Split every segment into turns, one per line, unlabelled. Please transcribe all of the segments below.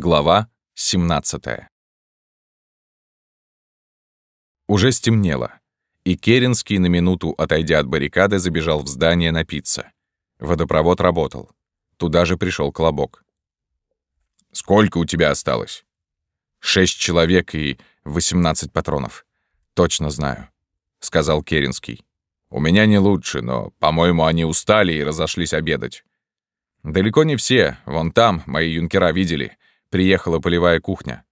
Глава 17 Уже стемнело, и Керенский, на минуту отойдя от баррикады, забежал в здание напиться. Водопровод работал. Туда же пришел Колобок. «Сколько у тебя осталось?» «Шесть человек и восемнадцать патронов. Точно знаю», — сказал Керенский. «У меня не лучше, но, по-моему, они устали и разошлись обедать». «Далеко не все. Вон там, мои юнкера видели. Приехала полевая кухня.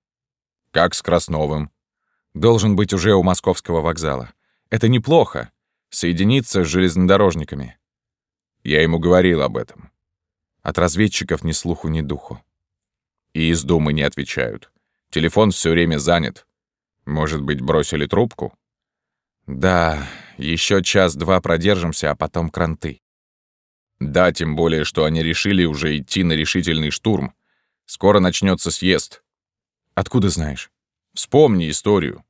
Как с Красновым? Должен быть уже у московского вокзала. Это неплохо. Соединиться с железнодорожниками. Я ему говорил об этом. От разведчиков ни слуху, ни духу. И из Думы не отвечают. Телефон все время занят. Может быть, бросили трубку? Да, еще час-два продержимся, а потом кранты. Да, тем более, что они решили уже идти на решительный штурм. Скоро начнется съезд. Откуда знаешь? Вспомни историю.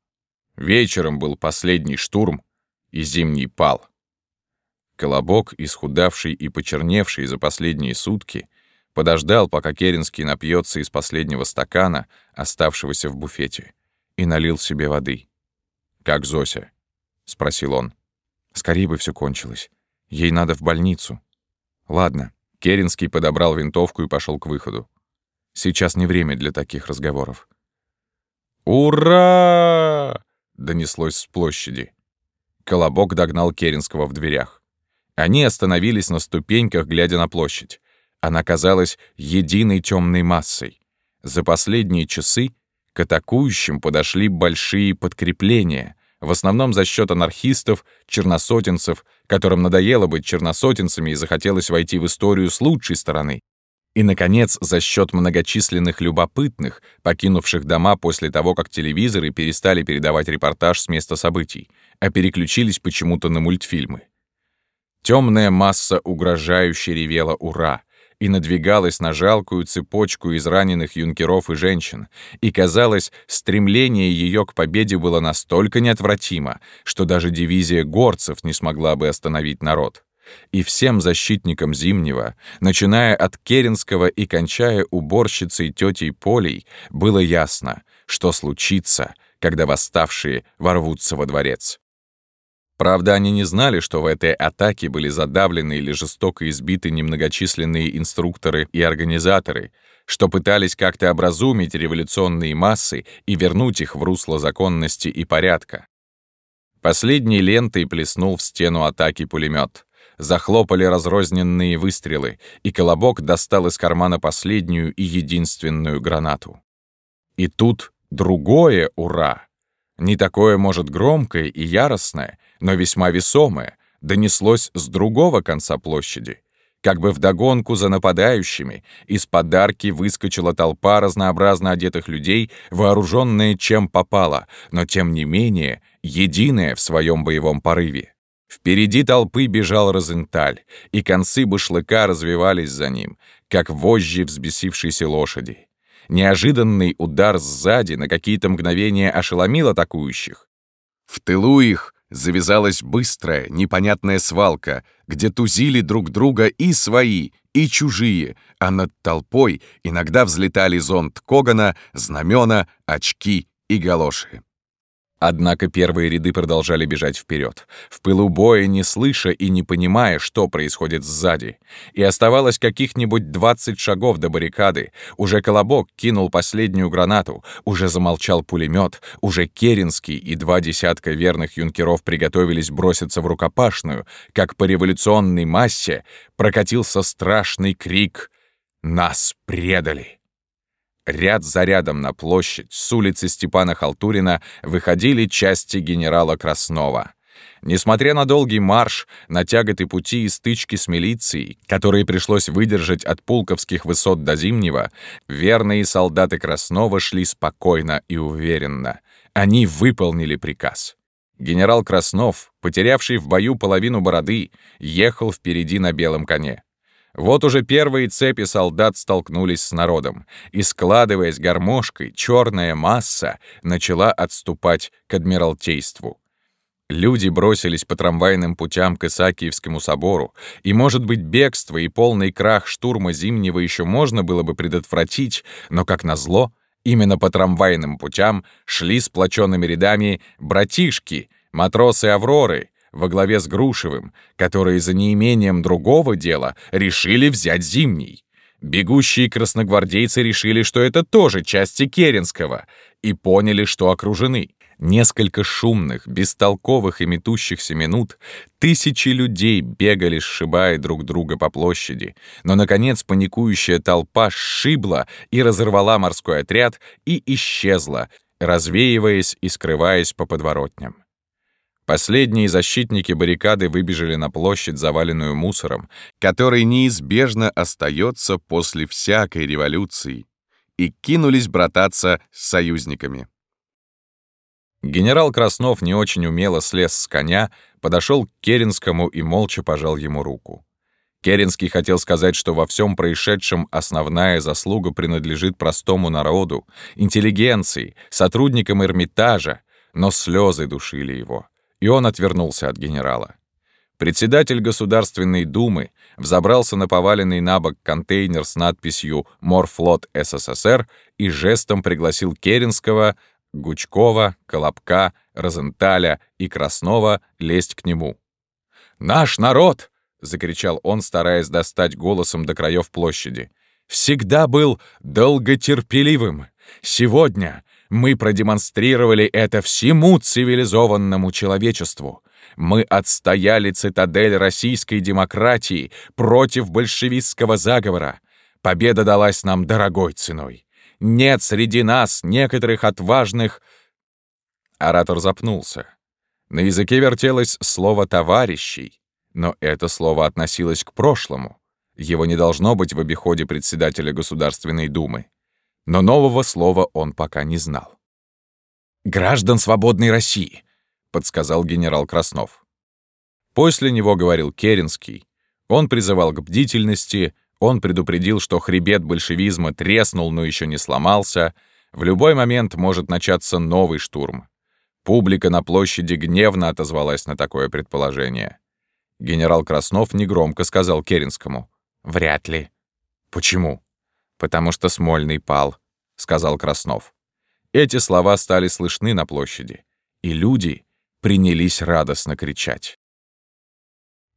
Вечером был последний штурм, и зимний пал. Колобок, исхудавший и почерневший за последние сутки, подождал, пока Керенский напьется из последнего стакана, оставшегося в буфете, и налил себе воды. «Как Зося?» — спросил он. «Скорее бы все кончилось. Ей надо в больницу». «Ладно». Керенский подобрал винтовку и пошел к выходу. Сейчас не время для таких разговоров. «Ура!» — донеслось с площади. Колобок догнал Керенского в дверях. Они остановились на ступеньках, глядя на площадь. Она казалась единой темной массой. За последние часы к атакующим подошли большие подкрепления, в основном за счет анархистов, черносотенцев, которым надоело быть черносотенцами и захотелось войти в историю с лучшей стороны. И, наконец, за счет многочисленных любопытных, покинувших дома после того, как телевизоры перестали передавать репортаж с места событий, а переключились почему-то на мультфильмы. Темная масса угрожающе ревела «Ура!» и надвигалась на жалкую цепочку из раненых юнкеров и женщин, и, казалось, стремление ее к победе было настолько неотвратимо, что даже дивизия горцев не смогла бы остановить народ. И всем защитникам Зимнего, начиная от Керенского и кончая уборщицей тетей Полей, было ясно, что случится, когда восставшие ворвутся во дворец. Правда, они не знали, что в этой атаке были задавлены или жестоко избиты немногочисленные инструкторы и организаторы, что пытались как-то образумить революционные массы и вернуть их в русло законности и порядка. Последней лентой плеснул в стену атаки пулемет. Захлопали разрозненные выстрелы, и Колобок достал из кармана последнюю и единственную гранату. И тут другое «Ура!» Не такое, может, громкое и яростное, но весьма весомое, донеслось с другого конца площади. Как бы вдогонку за нападающими, из подарки выскочила толпа разнообразно одетых людей, вооруженная чем попало, но тем не менее единая в своем боевом порыве. Впереди толпы бежал Розенталь, и концы башлыка развивались за ним, как вожжи взбесившейся лошади. Неожиданный удар сзади на какие-то мгновения ошеломил атакующих. В тылу их завязалась быстрая, непонятная свалка, где тузили друг друга и свои, и чужие, а над толпой иногда взлетали зонт Когана, знамена, очки и галоши. Однако первые ряды продолжали бежать вперед, в пылу боя не слыша и не понимая, что происходит сзади. И оставалось каких-нибудь 20 шагов до баррикады. Уже Колобок кинул последнюю гранату, уже замолчал пулемет, уже Керенский и два десятка верных юнкеров приготовились броситься в рукопашную, как по революционной массе прокатился страшный крик «Нас предали!». Ряд за рядом на площадь с улицы Степана Халтурина выходили части генерала Краснова. Несмотря на долгий марш, на тяготы пути и стычки с милицией, которые пришлось выдержать от пулковских высот до Зимнего, верные солдаты Краснова шли спокойно и уверенно. Они выполнили приказ. Генерал Краснов, потерявший в бою половину бороды, ехал впереди на белом коне. Вот уже первые цепи солдат столкнулись с народом, и, складываясь гармошкой, черная масса начала отступать к Адмиралтейству. Люди бросились по трамвайным путям к Исаакиевскому собору, и, может быть, бегство и полный крах штурма Зимнего еще можно было бы предотвратить, но, как назло, именно по трамвайным путям шли сплоченными рядами братишки, матросы Авроры, во главе с Грушевым, которые за неимением другого дела решили взять Зимний. Бегущие красногвардейцы решили, что это тоже части Керенского, и поняли, что окружены. Несколько шумных, бестолковых и метущихся минут тысячи людей бегали, сшибая друг друга по площади, но, наконец, паникующая толпа сшибла и разорвала морской отряд и исчезла, развеиваясь и скрываясь по подворотням. Последние защитники баррикады выбежали на площадь, заваленную мусором, который неизбежно остается после всякой революции, и кинулись брататься с союзниками. Генерал Краснов не очень умело слез с коня, подошел к Керенскому и молча пожал ему руку. Керенский хотел сказать, что во всем происшедшем основная заслуга принадлежит простому народу, интеллигенции, сотрудникам Эрмитажа, но слезы душили его, и он отвернулся от генерала. Председатель Государственной Думы взобрался на поваленный на бок контейнер с надписью «Морфлот СССР» и жестом пригласил Керенского Гучкова, Колобка, Розенталя и Краснова лезть к нему. «Наш народ!» — закричал он, стараясь достать голосом до краев площади. «Всегда был долготерпеливым. Сегодня мы продемонстрировали это всему цивилизованному человечеству. Мы отстояли цитадель российской демократии против большевистского заговора. Победа далась нам дорогой ценой нет среди нас некоторых отважных...» Оратор запнулся. На языке вертелось слово «товарищей», но это слово относилось к прошлому. Его не должно быть в обиходе председателя Государственной Думы. Но нового слова он пока не знал. «Граждан свободной России», — подсказал генерал Краснов. После него говорил Керенский. Он призывал к бдительности, он предупредил, что хребет большевизма треснул, но еще не сломался. В любой момент может начаться новый штурм. Публика на площади гневно отозвалась на такое предположение. Генерал Краснов негромко сказал Керенскому. «Вряд ли». «Почему?» «Потому что Смольный пал», — сказал Краснов. Эти слова стали слышны на площади, и люди принялись радостно кричать.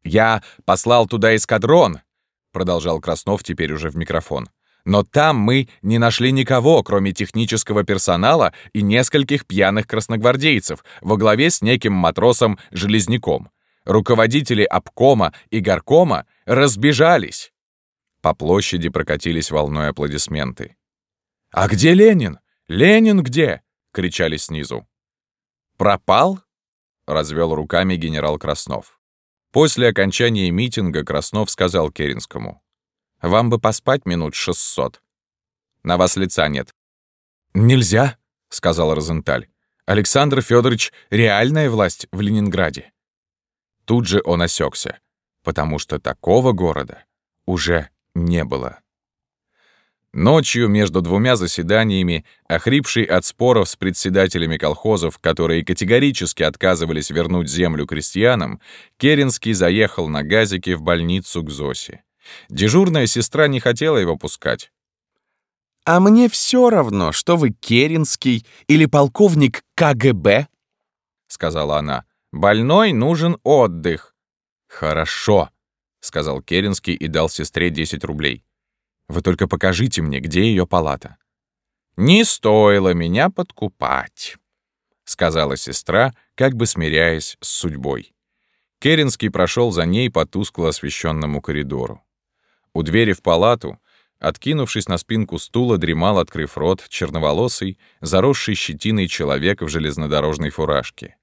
«Я послал туда эскадрон!» — продолжал Краснов теперь уже в микрофон. «Но там мы не нашли никого, кроме технического персонала и нескольких пьяных красногвардейцев во главе с неким матросом-железняком. Руководители обкома и горкома разбежались». По площади прокатились волной аплодисменты. «А где Ленин? Ленин где?» — кричали снизу. «Пропал?» — развел руками генерал Краснов. После окончания митинга Краснов сказал Керенскому. «Вам бы поспать минут шестьсот. На вас лица нет». «Нельзя», — сказал Розенталь. «Александр Федорович — реальная власть в Ленинграде». Тут же он осекся, потому что такого города уже не было. Ночью между двумя заседаниями, охрипший от споров с председателями колхозов, которые категорически отказывались вернуть землю крестьянам, Керенский заехал на газике в больницу к Зосе. Дежурная сестра не хотела его пускать.
«А мне все равно, что вы Керенский или полковник КГБ», — сказала она. «Больной нужен отдых».
«Хорошо», — сказал Керенский и дал сестре 10 рублей. Вы только покажите мне, где ее палата».
«Не стоило меня подкупать», — сказала сестра, как бы смиряясь с судьбой.
Керенский прошел за ней по тускло освещенному коридору. У двери в палату, откинувшись на спинку стула, дремал, открыв рот, черноволосый, заросший щетиной человек в железнодорожной фуражке.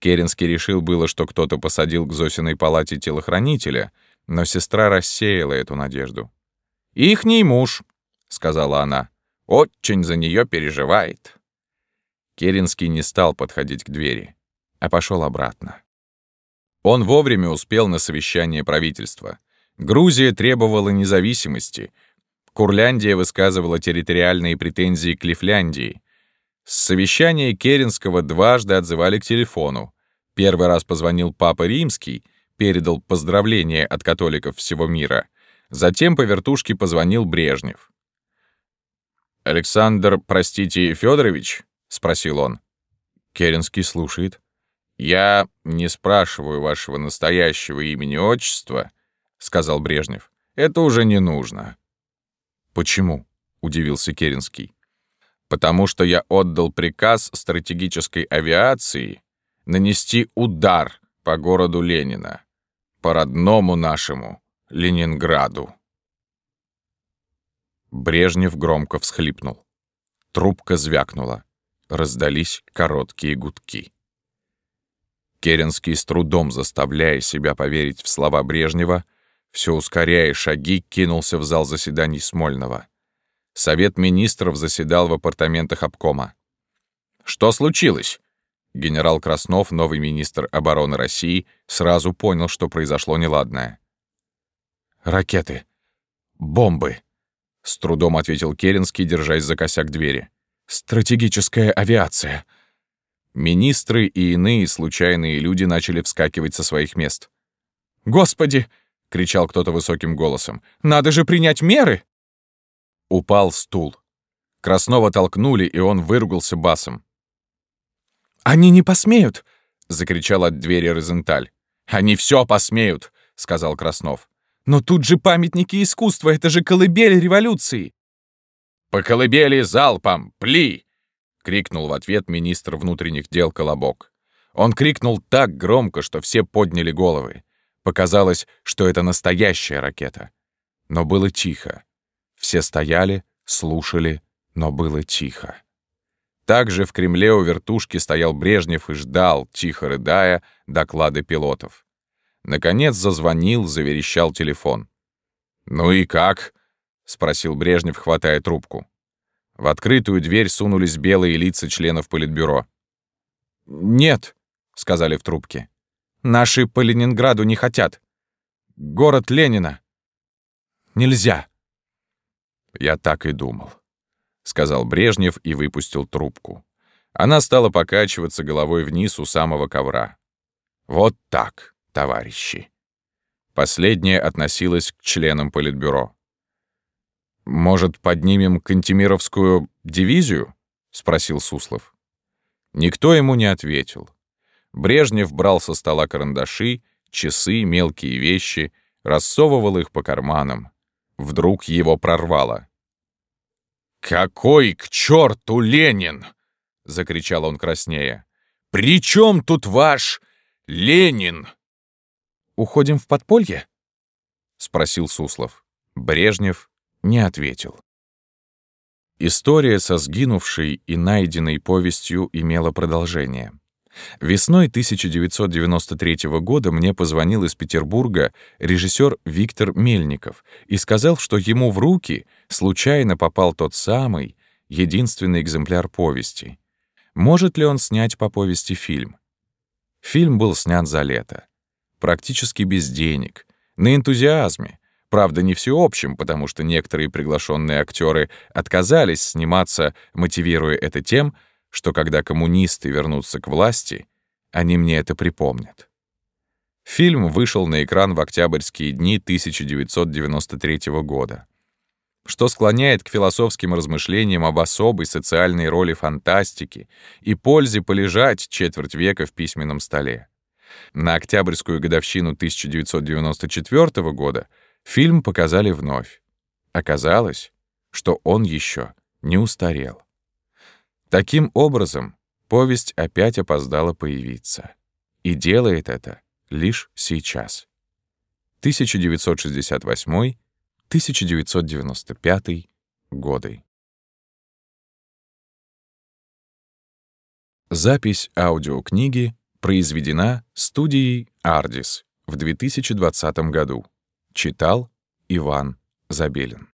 Керенский решил было, что кто-то посадил к Зосиной палате телохранителя, но сестра рассеяла эту надежду.
«Ихний муж», — сказала она, — «очень за нее переживает».
Керенский не стал подходить к двери, а пошел обратно. Он вовремя успел на совещание правительства. Грузия требовала независимости. Курляндия высказывала территориальные претензии к Лифляндии. С совещания Керенского дважды отзывали к телефону. Первый раз позвонил Папа Римский, передал поздравления от католиков всего мира. Затем по вертушке позвонил Брежнев. «Александр, простите, Федорович?» — спросил он.
Керенский слушает.
«Я не спрашиваю вашего настоящего имени-отчества», — сказал Брежнев. «Это уже не нужно».
«Почему?» — удивился Керенский.
«Потому что я отдал приказ стратегической авиации нанести удар по городу Ленина, по родному нашему Ленинграду».
Брежнев громко всхлипнул. Трубка звякнула. Раздались короткие гудки. Керенский, с трудом заставляя себя поверить в слова Брежнева, все ускоряя шаги, кинулся в зал заседаний Смольного. Совет министров заседал в апартаментах обкома. «Что случилось?» Генерал Краснов, новый министр обороны России, сразу понял, что произошло неладное.
«Ракеты! Бомбы!» — с трудом ответил Керенский, держась за косяк двери. «Стратегическая авиация!» Министры и иные случайные люди начали вскакивать со своих мест.
«Господи!» — кричал кто-то высоким голосом. «Надо же принять меры!»
Упал стул. Краснова толкнули, и он выругался басом.
«Они не посмеют!»
— закричал от двери Розенталь. «Они все посмеют!» — сказал Краснов.
«Но тут же памятники искусства, это же колыбель революции!»
«По колыбели залпом! Пли!» — крикнул в ответ министр внутренних дел Колобок. Он крикнул так громко, что все подняли головы. Показалось, что это настоящая ракета. Но было тихо. Все стояли, слушали, но было тихо. Также в Кремле у вертушки стоял Брежнев и ждал, тихо рыдая, доклады пилотов. Наконец зазвонил, заверещал телефон. «Ну и как?» — спросил Брежнев, хватая трубку. В открытую дверь сунулись белые лица членов Политбюро.
«Нет», — сказали в трубке. «Наши по Ленинграду не хотят. Город Ленина. Нельзя».
«Я так и думал», — сказал Брежнев и выпустил трубку. Она стала покачиваться головой вниз у самого ковра. «Вот так, товарищи». Последняя относилась к членам Политбюро. «Может, поднимем Кантемировскую дивизию?» — спросил Суслов. Никто ему не ответил. Брежнев брал со стола карандаши, часы, мелкие вещи, рассовывал их по карманам. Вдруг его прорвало. «Какой к черту Ленин?» — закричал он краснея. «При чем тут ваш Ленин?»
«Уходим в подполье?»
— спросил Суслов. Брежнев не ответил. История со сгинувшей и найденной повестью имела продолжение. Весной 1993 года мне позвонил из Петербурга режиссер Виктор Мельников и сказал, что ему в руки случайно попал тот самый, единственный экземпляр повести. Может ли он снять по повести фильм? Фильм был снят за лето. Практически без денег, на энтузиазме, Правда, не всеобщим, потому что некоторые приглашенные актеры отказались сниматься, мотивируя это тем, что когда коммунисты вернутся к власти, они мне это припомнят. Фильм вышел на экран в октябрьские дни 1993 года, что склоняет к философским размышлениям об особой социальной роли фантастики и пользе полежать четверть века в письменном столе. На октябрьскую годовщину 1994 года Фильм показали вновь. Оказалось, что он еще не устарел. Таким образом, повесть опять опоздала появиться. И делает это лишь сейчас. 1968-1995 годы. Запись аудиокниги произведена студией «Ардис» в 2020 году. Читал Иван Забелин.